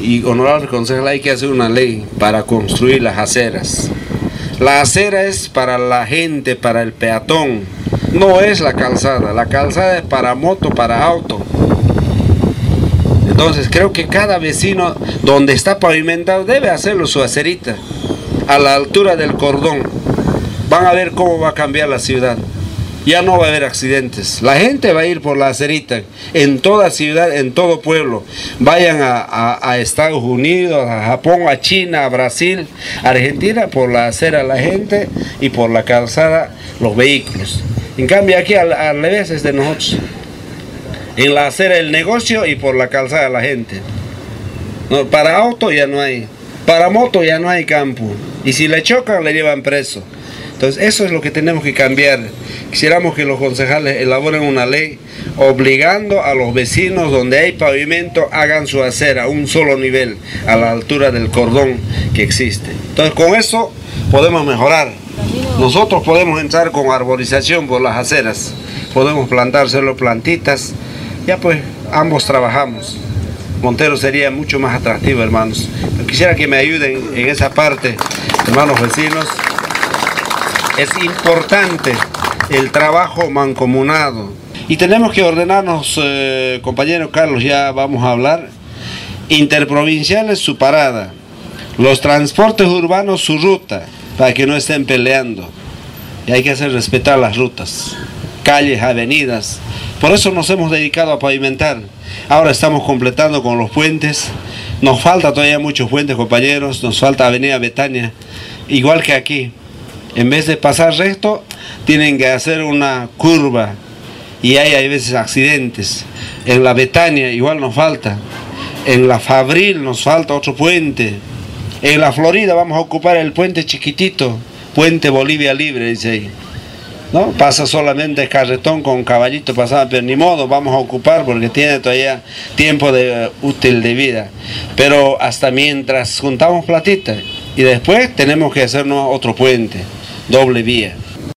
y honorable concejal, hay que hacer una ley para construir las aceras. La acera es para la gente, para el peatón, no es la calzada. La calzada es para moto, para auto. Entonces creo que cada vecino donde está pavimentado debe hacerlo su acerita a la altura del cordón. Van a ver cómo va a cambiar la ciudad ya no va a haber accidentes. La gente va a ir por la acerita en toda ciudad, en todo pueblo. Vayan a, Estados Unidos, a Japón, a China, a Brasil, Argentina, por la acera la gente y por la calzada los vehículos. En cambio aquí al, revés es de nosotros. En la acera el negocio y por la calzada la gente. Para auto ya no hay. Para moto ya no hay campo. Y si le chocan le llevan preso. Entonces eso es lo que tenemos que cambiar. Quisiéramos que los concejales elaboren una ley obligando a los vecinos donde hay pavimento hagan su acera a un solo nivel, a la altura del cordón que existe. Entonces con eso podemos mejorar. Nosotros podemos entrar con arborización por las aceras, podemos plantar solo plantitas, ya pues ambos trabajamos. Montero sería mucho más atractivo, hermanos. quisiera que me ayuden en esa parte, hermanos vecinos es importante el trabajo mancomunado. Y tenemos que ordenarnos, eh, compañero Carlos, ya vamos a hablar, interprovinciales su parada, los transportes urbanos su ruta, para que no estén peleando. Y hay que hacer respetar las rutas, calles, avenidas. Por eso nos hemos dedicado a pavimentar. Ahora estamos completando con los puentes. Nos falta todavía muchos puentes, compañeros. Nos falta Avenida Betania, igual que aquí. En vez de pasar recto, tienen que hacer una curva y hay, hay veces accidentes. En la Betania igual nos falta. En la Fabril nos falta otro puente. En la Florida vamos a ocupar el puente chiquitito, puente Bolivia Libre, dice ahí. ¿No? Pasa solamente carretón con caballito pasado, pero ni modo, vamos a ocupar porque tiene todavía tiempo de, útil de vida. Pero hasta mientras juntamos platita y después tenemos que hacernos otro puente doble vía.